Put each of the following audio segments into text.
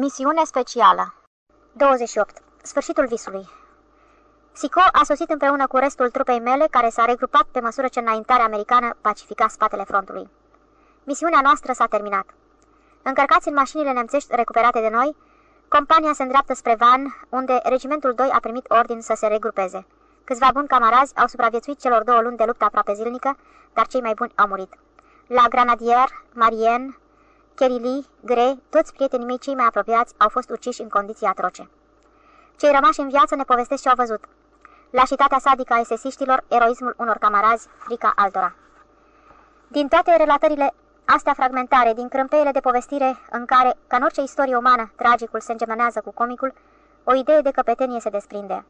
Misiune specială 28. Sfârșitul visului Sico a sosit împreună cu restul trupei mele, care s-a regrupat pe măsură ce înaintarea americană pacifica spatele frontului. Misiunea noastră s-a terminat. Încărcați în mașinile nemțești recuperate de noi, compania se îndreaptă spre Van, unde regimentul 2 a primit ordin să se regrupeze. Câțiva buni camarazi au supraviețuit celor două luni de luptă aproape zilnică, dar cei mai buni au murit. La Granadier, Marien, Kerili, Gre, toți prietenii mei cei mai apropiați au fost uciși în condiții atroce. Cei rămași în viață ne povestesc ce au văzut. Lașitatea sadică a esesiștilor, eroismul unor camarazi, frica altora. Din toate relatările astea fragmentare, din crâmpeile de povestire în care, ca în orice istorie umană, tragicul se îngemânează cu comicul, o idee de căpetenie se desprinde.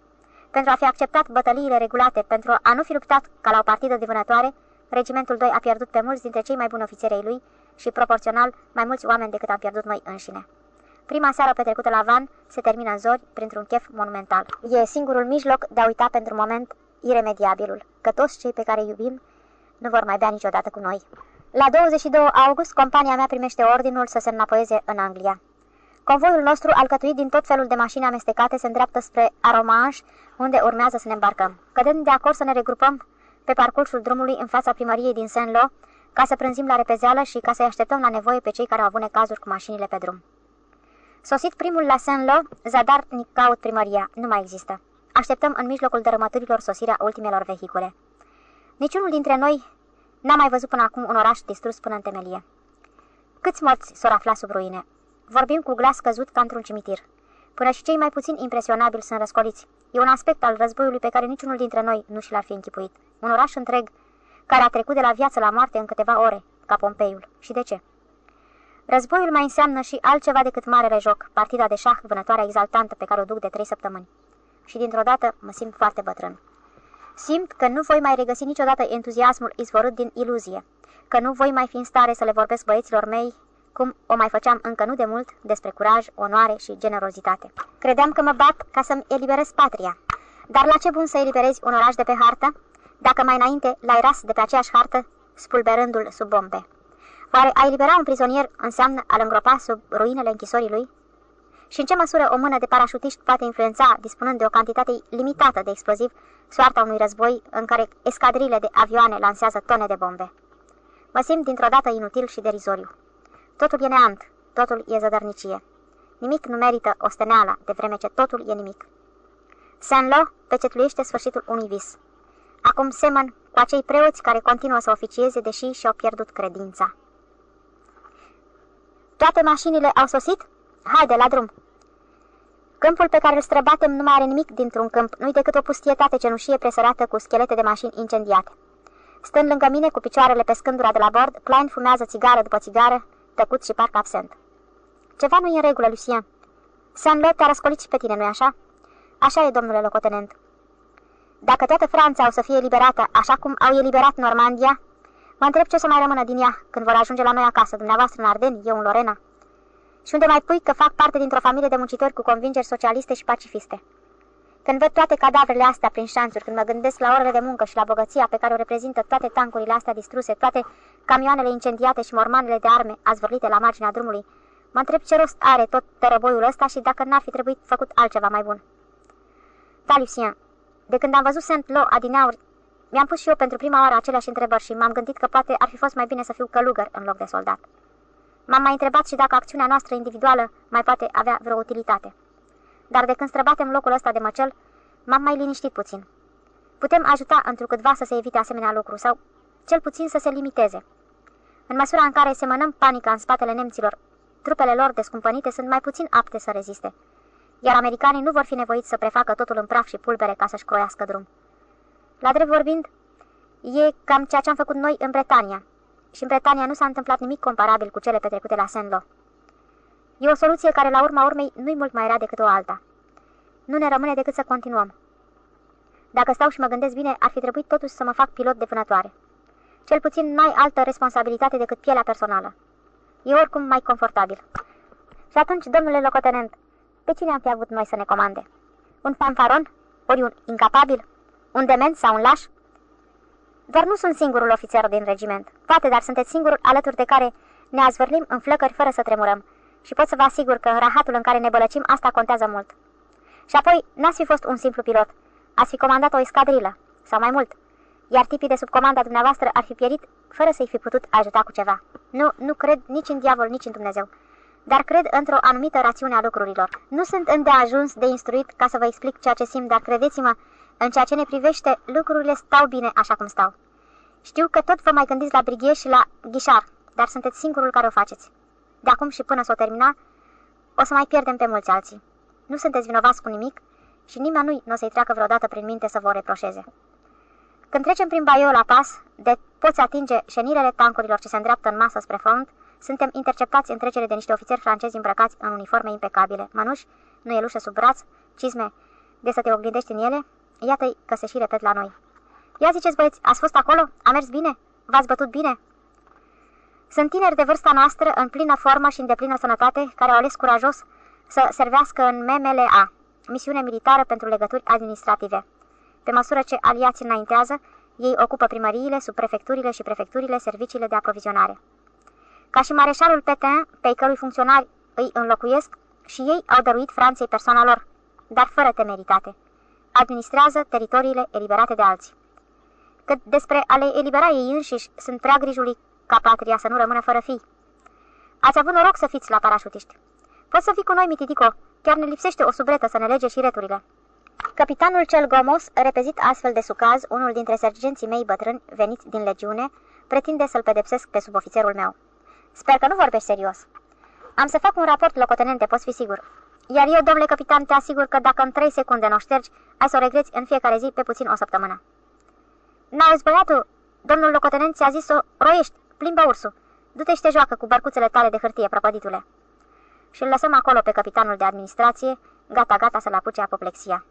Pentru a fi acceptat bătăliile regulate, pentru a nu fi luptat ca la o partidă de vânătoare, regimentul 2 a pierdut pe mulți dintre cei mai buni ofițeri ai lui și, proporțional, mai mulți oameni decât am pierdut noi înșine. Prima seară petrecută la Van se termină în zori printr-un chef monumental. E singurul mijloc de a uita pentru moment iremediabilul, că toți cei pe care îi iubim nu vor mai bea niciodată cu noi. La 22 august, compania mea primește ordinul să se înapoieze în Anglia. Convoiul nostru, alcătuit din tot felul de mașini amestecate, se îndreaptă spre Aromanș, unde urmează să ne îmbarcăm. Cădând de acord să ne regrupăm pe parcursul drumului în fața primăriei din Saint-Lô, ca să prânzim la repezeală și ca să-i așteptăm la nevoie pe cei care au avut necazuri cu mașinile pe drum. Sosit primul la Saint-Lô, zadarnic caut primăria. Nu mai există. Așteptăm în mijlocul dărâmăturilor sosirea ultimelor vehicule. Niciunul dintre noi n-a mai văzut până acum un oraș distrus până în temelie. Câți morți s-au aflat sub ruine? Vorbim cu glas căzut ca într-un cimitir. Până și cei mai puțin impresionabili sunt răscoliți. E un aspect al războiului pe care niciunul dintre noi nu și l-ar fi închipuit. Un oraș întreg, care a trecut de la viață la moarte în câteva ore, ca Pompeiul. Și de ce? Războiul mai înseamnă și altceva decât marele joc, partida de șah, vânătoarea exaltantă pe care o duc de trei săptămâni. Și dintr-o dată mă simt foarte bătrân. Simt că nu voi mai regăsi niciodată entuziasmul izvorât din iluzie, că nu voi mai fi în stare să le vorbesc băieților mei cum o mai făceam încă nu de mult despre curaj, onoare și generozitate. Credeam că mă bat ca să-mi eliberez patria. Dar la ce bun să eliberezi un oraș de pe hartă, dacă mai înainte l-ai ras de pe aceeași hartă, spulberându-l sub bombe? Oare a elibera un prizonier înseamnă a-l îngropa sub ruinele închisorii lui? Și în ce măsură o mână de parașutiști poate influența, dispunând de o cantitate limitată de exploziv, soarta unui război în care escadrile de avioane lansează tone de bombe? Mă simt dintr-o dată inutil și derizoriu. Totul e neant, totul e zădărnicie. Nimic nu merită osteneala, de vreme ce totul e nimic. Saint-Lô pecetluiește sfârșitul unui vis. Acum semăn cu acei preoți care continuă să oficieze, deși și-au pierdut credința. Toate mașinile au sosit? Haide, la drum! Câmpul pe care îl străbatem nu mai are nimic dintr-un câmp, nu-i decât o pustietate cenușie presărată cu schelete de mașini incendiate. Stând lângă mine, cu picioarele pe scândura de la bord, Klein fumează țigară după țigară, tăcut și parcă absent. Ceva nu e în regulă, Lucien. Saint-Lô te-a răscolit și pe tine, nu-i așa? Așa e, domnule locotenent. Dacă toată Franța o să fie eliberată, așa cum au eliberat Normandia, mă întreb ce o să mai rămână din ea când vor ajunge la noi acasă, dumneavoastră în Arden, eu în Lorena. Și unde mai pui că fac parte dintr-o familie de muncitori cu convingeri socialiste și pacifiste. Când văd toate cadavrele astea prin șanțuri, când mă gândesc la orele de muncă și la bogăția pe care o reprezintă toate tancurile astea distruse, toate camioanele incendiate și mormanele de arme azvârlite la marginea drumului, mă întreb ce rost are tot tărăboiul ăsta și dacă n-ar fi trebuit făcut altceva mai bun. Da, Lucien, de când am văzut Saint-Lô adineauri, mi-am pus și eu pentru prima oară aceleași întrebări și m-am gândit că poate ar fi fost mai bine să fiu călugăr în loc de soldat. M-am mai întrebat și dacă acțiunea noastră individuală mai poate avea vreo utilitate. Dar de când străbatem locul ăsta de măcel, m-am mai liniștit puțin. Putem ajuta întrucâtva să se evite asemenea lucru sau cel puțin să se limiteze. În măsura în care semănăm panica în spatele nemților, trupele lor descumpănite sunt mai puțin apte să reziste, iar americanii nu vor fi nevoiți să prefacă totul în praf și pulbere ca să-și croiască drum. La drept vorbind, e cam ceea ce am făcut noi în Bretania, și în Bretania nu s-a întâmplat nimic comparabil cu cele petrecute la Saint-Lô. E o soluție care la urma urmei nu-i mult mai rea decât o alta. Nu ne rămâne decât să continuăm. Dacă stau și mă gândesc bine, ar fi trebuit totuși să mă fac pilot de vânătoare. Cel puțin n-ai altă responsabilitate decât pielea personală. E oricum mai confortabil. Și atunci, domnule locotenent, pe cine am fi avut noi să ne comande? Un fanfaron? Ori un incapabil? Un dement sau un laș? Doar nu sunt singurul ofițer din regiment. Poate, dar sunteți singurul alături de care ne azvârlim în flăcări fără să tremurăm. Și pot să vă asigur că în rahatul în care ne bălăcim, asta contează mult. Și apoi, n-ați fi fost un simplu pilot. Ați fi comandat o escadrilă, sau mai mult. Iar tipii de sub comanda dumneavoastră ar fi pierit fără să-i fi putut ajuta cu ceva. Nu, nu cred nici în diavol, nici în Dumnezeu. Dar cred într-o anumită rațiune a lucrurilor. Nu sunt îndeajuns de instruit ca să vă explic ceea ce simt, dar credeți-mă, în ceea ce ne privește, lucrurile stau bine așa cum stau. Știu că tot vă mai gândiți la brighe și la ghișar, dar sunteți singurul care o faceți. De acum și până să o termina, o să mai pierdem pe mulți alții. Nu sunteți vinovați cu nimic și nimeni nu o să-i treacă vreodată prin minte să vă reproșeze. Când trecem prin Baio la pas, de poți atinge șenilele tancurilor ce se îndreaptă în masă spre front, suntem interceptați în trecere de niște ofițeri francezi îmbrăcați în uniforme impecabile, mănuși, nuielușă sub braț, cizme, de să te oglindești în ele, iată-i că se și repet la noi. Ia ziceți băieți, ați fost acolo? A mers bine? V-ați bătut bine? Sunt tineri de vârsta noastră, în plină formă și în deplină sănătate, care au ales curajos să servească în MMLA, misiune militară pentru legături administrative. Pe măsură ce aliații înaintează, ei ocupă primăriile, subprefecturile și prefecturile, serviciile de aprovizionare. Ca și mareșalul Petain, pe cărui funcționari îi înlocuiesc, și ei au dăruit Franței persoana lor, dar fără temeritate. Administrează teritoriile eliberate de alții. Cât despre a le elibera ei înșiși, sunt prea grijului ca patria să nu rămână fără fii. Ați avut noroc să fiți la parașutiști. Poți să fii cu noi, Mititico, chiar ne lipsește o subretă să ne lege și returile. Capitanul cel gomos, repezit astfel de sucaz, unul dintre sergenții mei bătrâni veniți din legiune, pretinde să-l pedepsesc pe subofițerul meu. Sper că nu vorbești serios. Am să fac un raport locotenente, poți fi sigur. Iar eu, domnule capitan, te asigur că dacă în trei secunde nu ștergi, ai să o regreți în fiecare zi pe puțin o săptămână. N-auzi, băiatul? Domnul locotenent ți-a zis-o, roiești, plimbă ursul. Du-te și te joacă cu bărcuțele tale de hârtie, prăpăditule. Și îl lăsăm acolo pe capitanul de administrație, gata-gata să-l apuce apoplexia.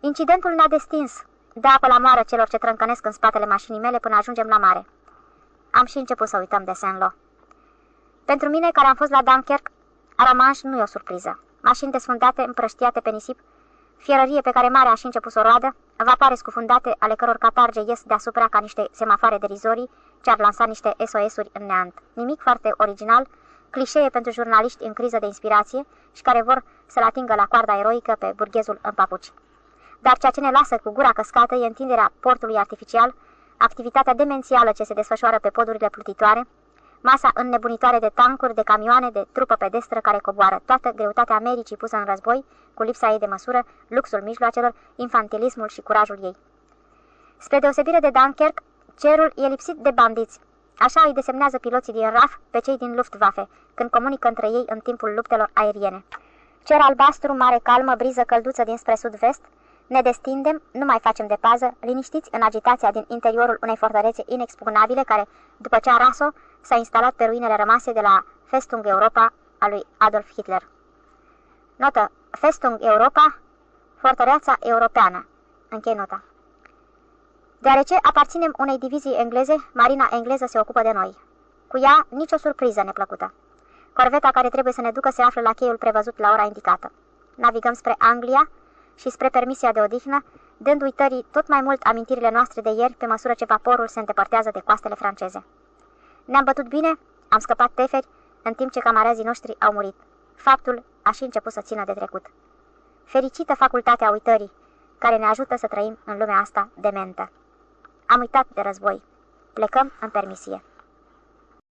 Incidentul ne-a destins. Dă apă la moară celor ce trâncănesc în spatele mașinii mele până ajungem la mare. Am și început să uităm de Senlo. Pentru mine, care am fost la Dunkerque, Aramanș nu e o surpriză. Mașini desfundate, împrăștiate pe nisip, fierărie pe care marea a și început să o roadă, vapoare scufundate ale căror catarge ies deasupra ca niște semafare derizorii ce ar lansa niște SOS-uri în neant. Nimic foarte original, clișee pentru jurnaliști în criză de inspirație și care vor să-l atingă la coarda eroică pe burghezul în papuci. Dar ceea ce ne lasă cu gura căscată e întinderea portului artificial, activitatea demențială ce se desfășoară pe podurile plutitoare, masa înnebunitoare de tancuri, de camioane, de trupă pedestră care coboară, toată greutatea Americii pusă în război, cu lipsa ei de măsură, luxul mijloacelor, infantilismul și curajul ei. Spre deosebire de Dunkerque, cerul e lipsit de bandiți. Așa îi desemnează piloții din RAF pe cei din Luftwaffe, când comunică între ei în timpul luptelor aeriene. Cer albastru, mare calmă, briză călduță dinspre sud-vest, ne destindem, nu mai facem de pază, liniștiți în agitația din interiorul unei fortărețe inexpugnabile care, după ce a ras-o, s-a instalat pe ruinele rămase de la Festung Europa a lui Adolf Hitler. Notă. Festung Europa, fortăreața europeană. Închei nota. Deoarece aparținem unei divizii engleze, marina engleză se ocupă de noi. Cu ea, nicio surpriză neplăcută. Corveta care trebuie să ne ducă se află la cheiul prevăzut la ora indicată. Navigăm spre Anglia, și spre permisia de odihnă, dând uitării tot mai mult amintirile noastre de ieri pe măsură ce vaporul se îndepărtează de coastele franceze. Ne-am bătut bine, am scăpat teferi, în timp ce camarazii noștri au murit. Faptul a și început să țină de trecut. Fericită facultatea uitării, care ne ajută să trăim în lumea asta dementă. Am uitat de război. Plecăm în permisie.